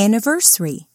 Anniversary.